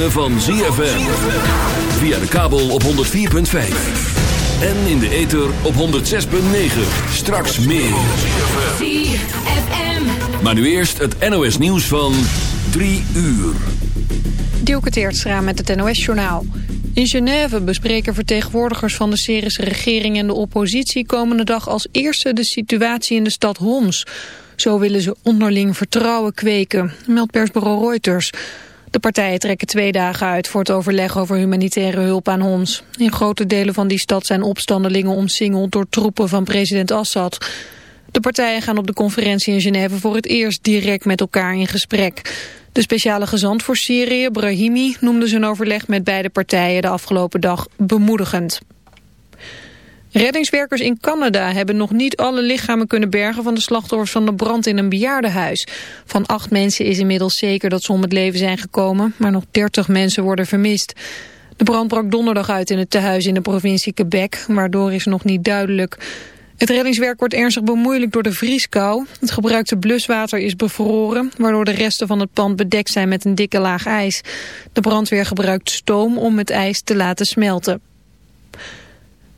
ritme van ZFM. Via de kabel op 104.5. En in de ether op 106.9. Straks meer. ZFM. Maar nu eerst het NOS nieuws van 3 uur. Dielke Teertstra met het NOS-journaal. In Genève bespreken vertegenwoordigers van de Syrische regering en de oppositie komende dag als eerste de situatie in de stad Homs. Zo willen ze onderling vertrouwen kweken, meldt persbureau Reuters. De partijen trekken twee dagen uit voor het overleg over humanitaire hulp aan Homs. In grote delen van die stad zijn opstandelingen omsingeld door troepen van president Assad. De partijen gaan op de conferentie in Genève voor het eerst direct met elkaar in gesprek. De speciale gezant voor Syrië, Brahimi, noemde zijn overleg met beide partijen de afgelopen dag bemoedigend. Reddingswerkers in Canada hebben nog niet alle lichamen kunnen bergen van de slachtoffers van de brand in een bejaardenhuis. Van acht mensen is inmiddels zeker dat ze om het leven zijn gekomen, maar nog dertig mensen worden vermist. De brand brak donderdag uit in het tehuis in de provincie Quebec, waardoor is nog niet duidelijk. Het reddingswerk wordt ernstig bemoeilijkt door de vrieskou. Het gebruikte bluswater is bevroren, waardoor de resten van het pand bedekt zijn met een dikke laag ijs. De brandweer gebruikt stoom om het ijs te laten smelten.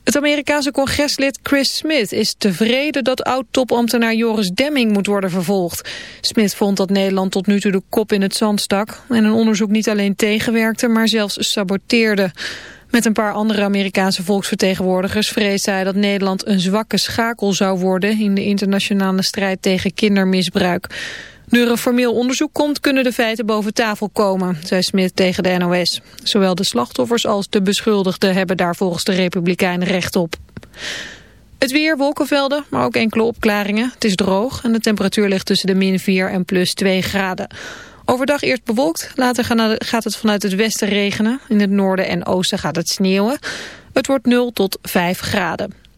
Het Amerikaanse congreslid Chris Smith is tevreden dat oud-topambtenaar Joris Demming moet worden vervolgd. Smith vond dat Nederland tot nu toe de kop in het zand stak en een onderzoek niet alleen tegenwerkte, maar zelfs saboteerde. Met een paar andere Amerikaanse volksvertegenwoordigers vreesde hij dat Nederland een zwakke schakel zou worden in de internationale strijd tegen kindermisbruik. Nu er een formeel onderzoek komt, kunnen de feiten boven tafel komen, zei Smith tegen de NOS. Zowel de slachtoffers als de beschuldigden hebben daar volgens de Republikeinen recht op. Het weer, wolkenvelden, maar ook enkele opklaringen. Het is droog en de temperatuur ligt tussen de min 4 en plus 2 graden. Overdag eerst bewolkt, later gaat het vanuit het westen regenen. In het noorden en oosten gaat het sneeuwen. Het wordt 0 tot 5 graden.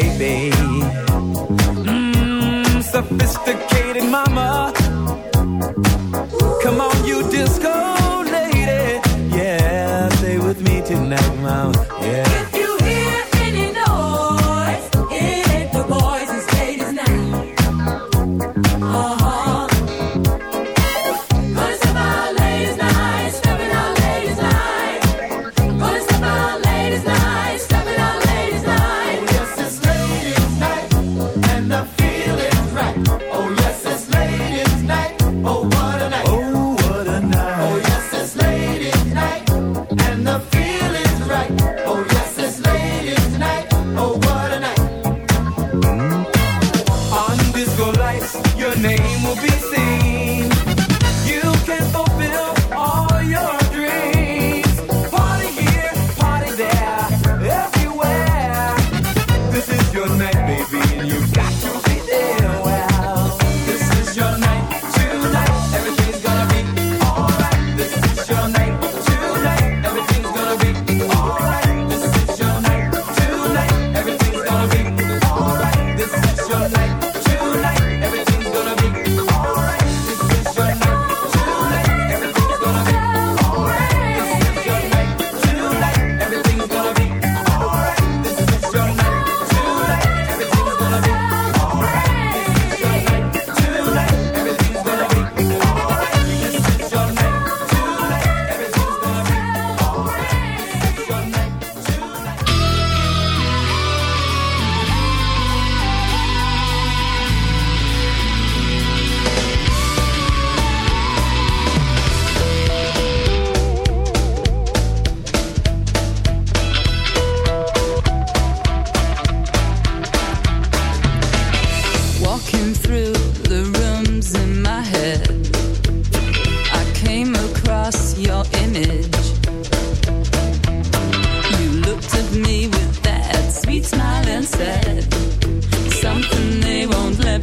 baby.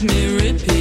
me repeat.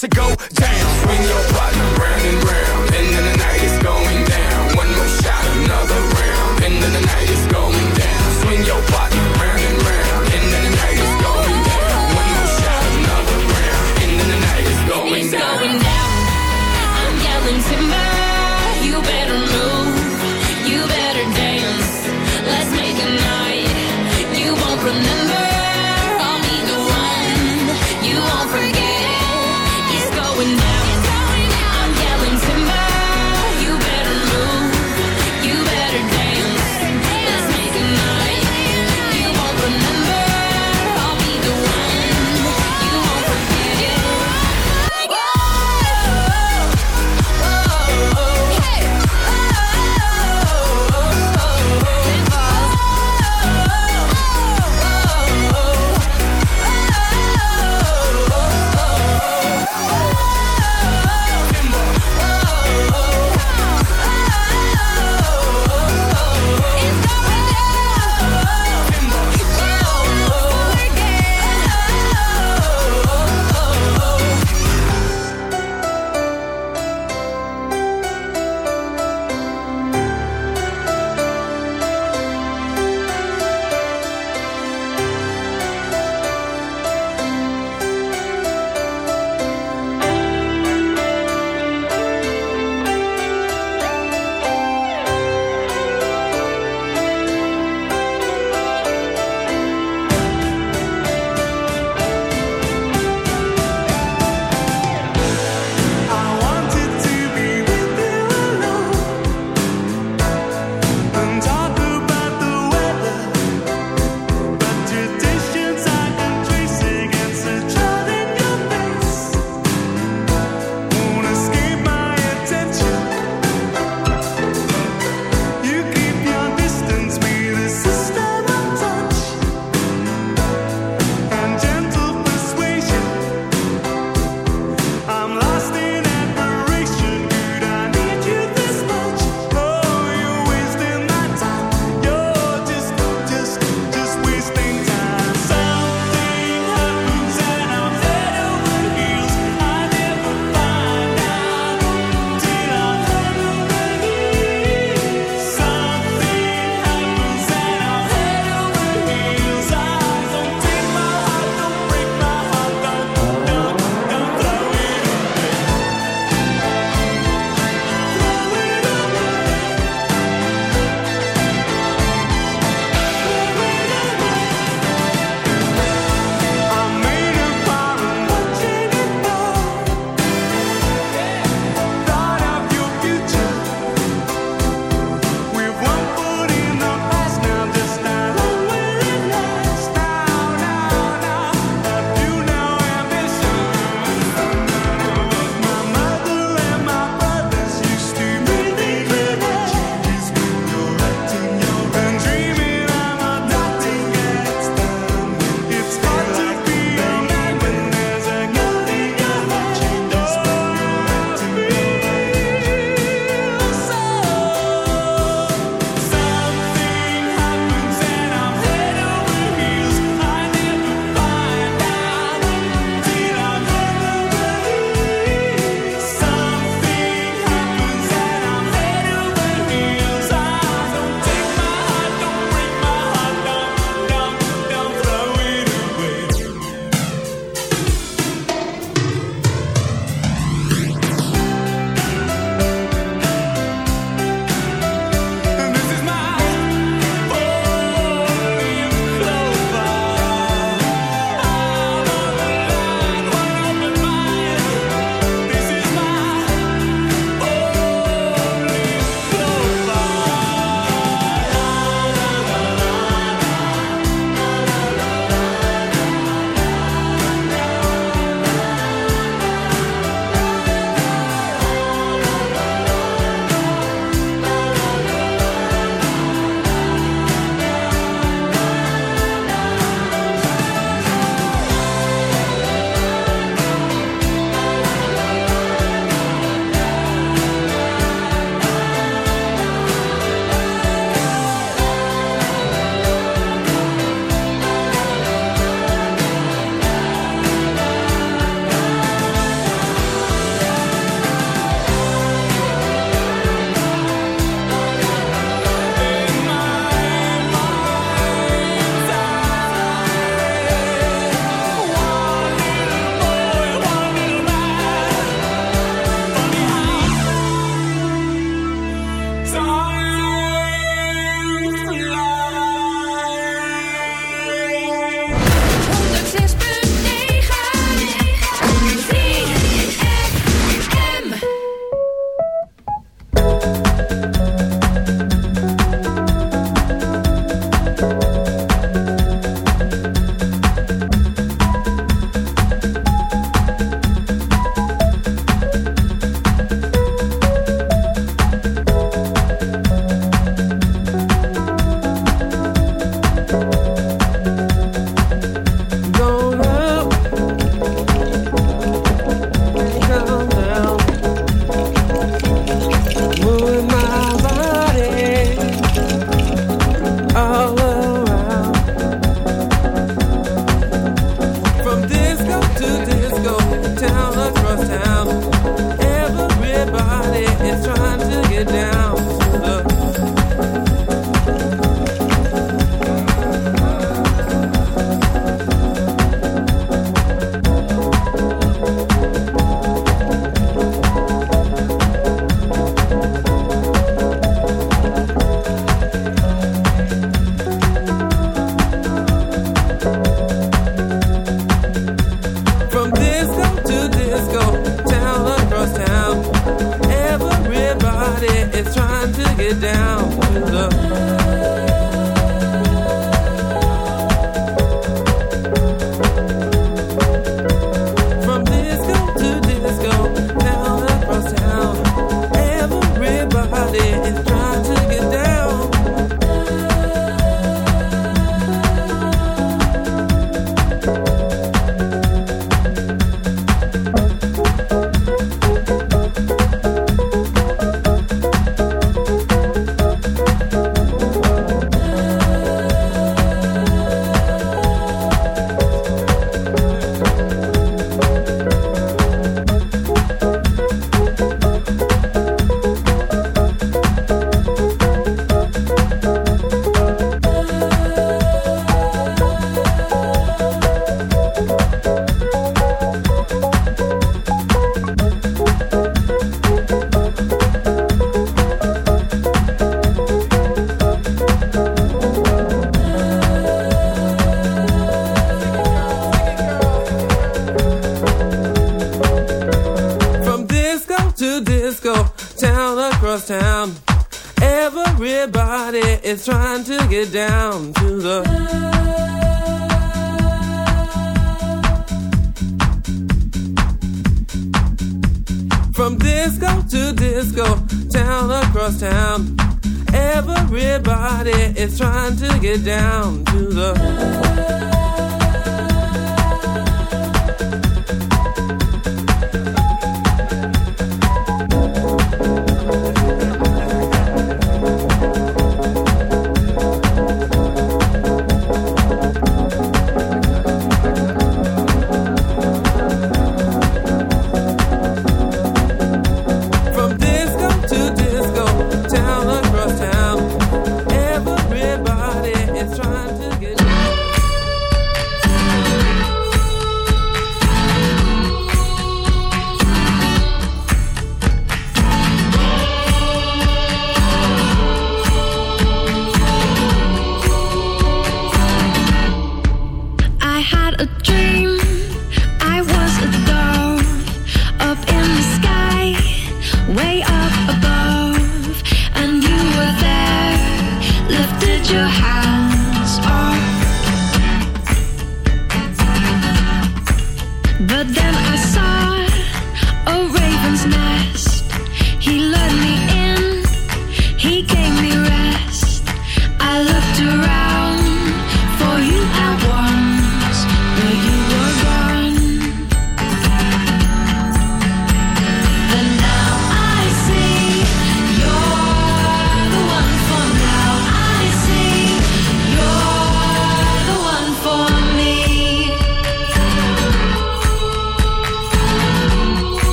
to go down.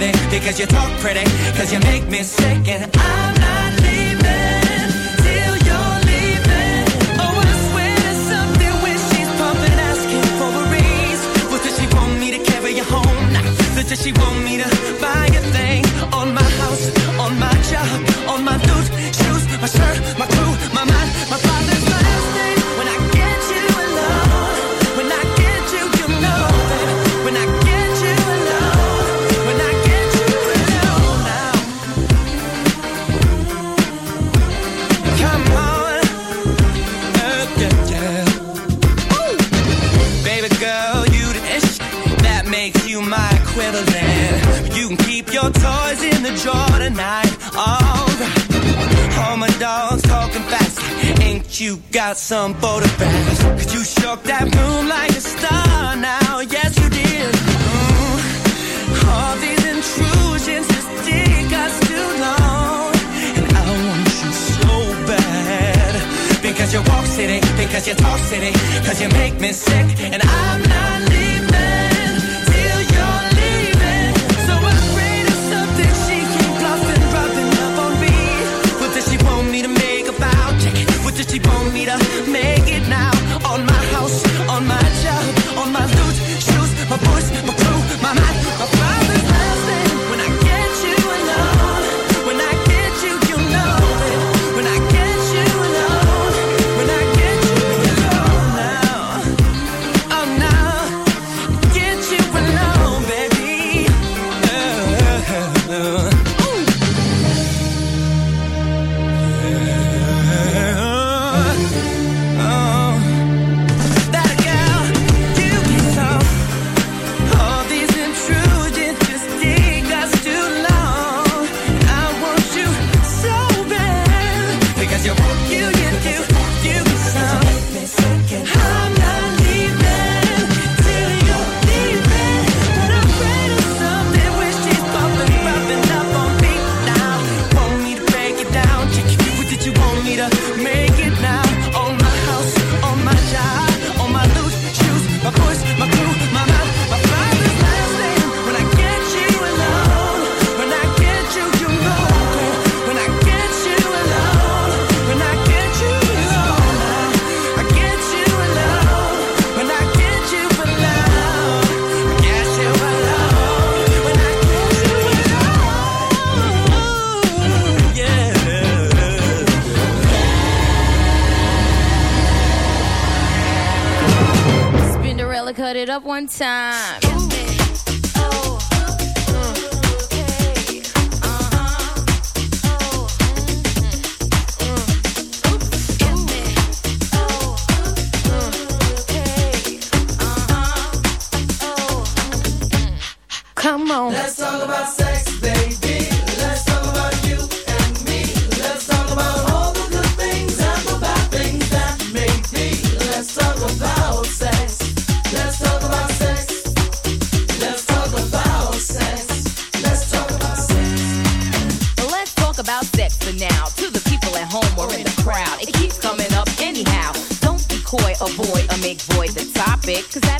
pretty, because you talk pretty, because you make me sick, and I'm not leaving till you're leaving. Oh, I swear there's something when she's pumping, asking for a raise. Well, does she want me to carry you home? Nah. Does she want me to? got some photographs. Could you shock that room like a star now, yes you did. Mm. All these intrusions just take us too long. And I want you so bad. Because you walk city, because you talk city, cause you make me sick, and I'm not leaving. it up one time. cause that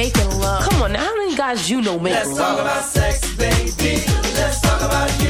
making love. Come on, now, how many guys you know make Let's love? Let's talk about sex, baby. Let's talk about you.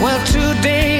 Well, today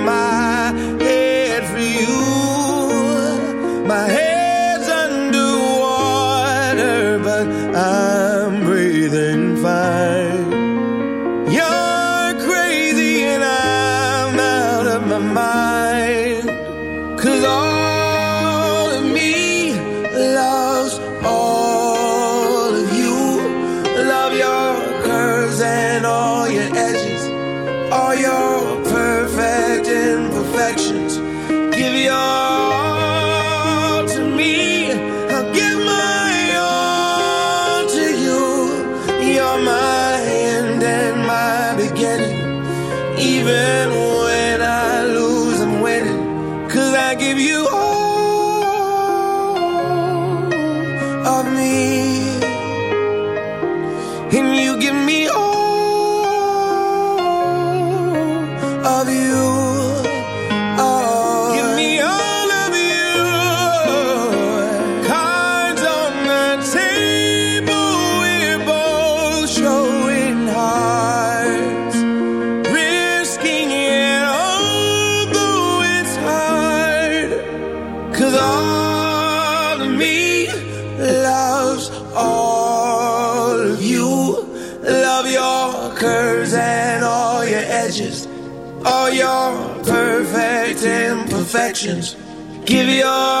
give your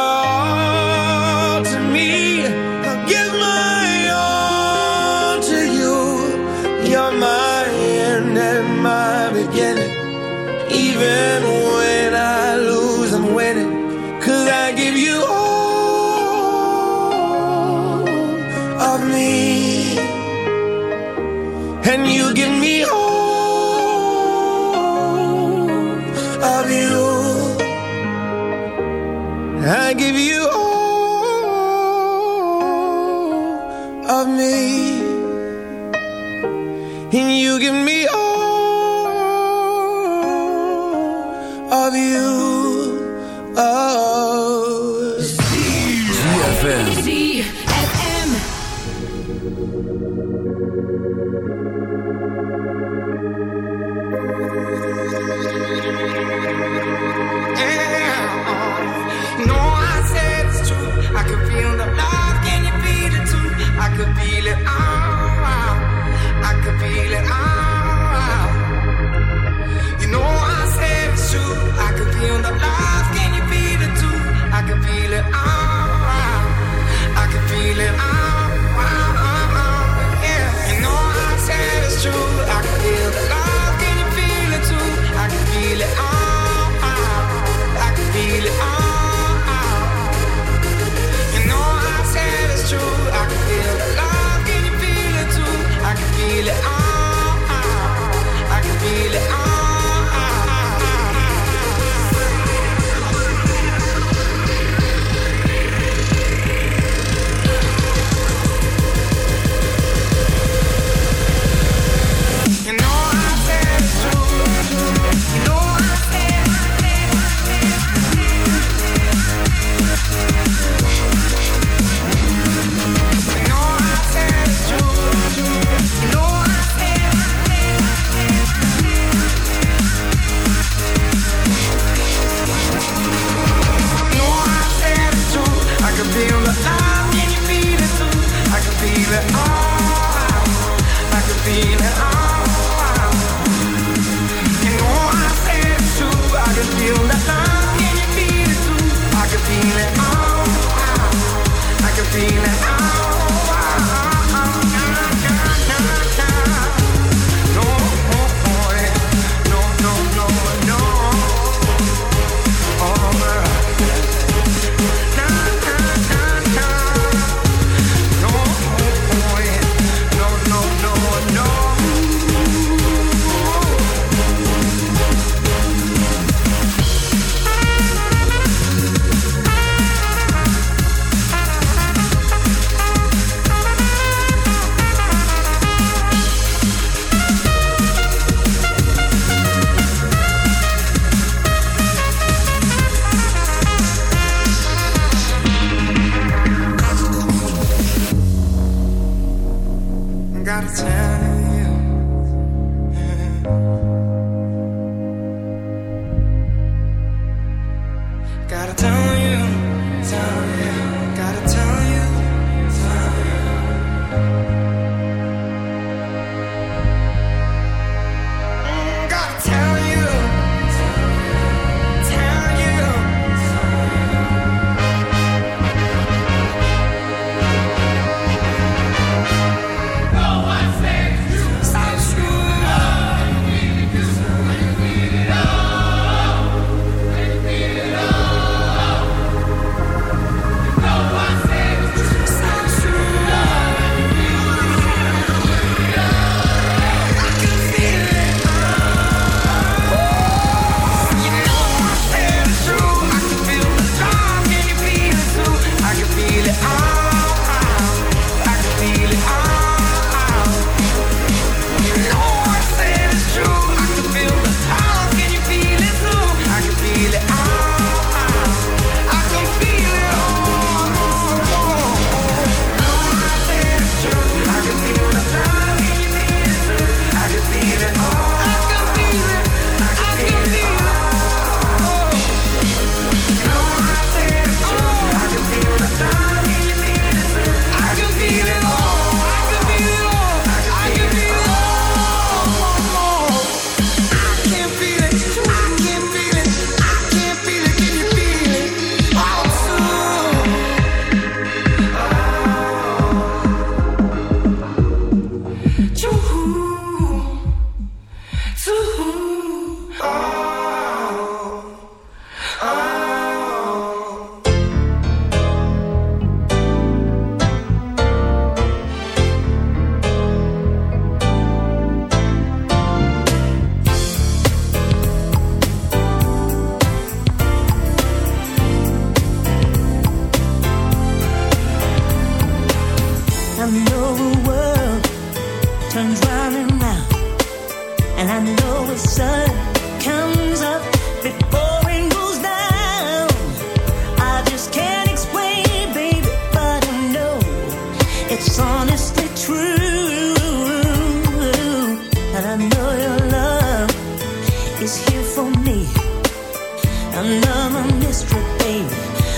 Another mystery, baby.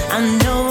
I know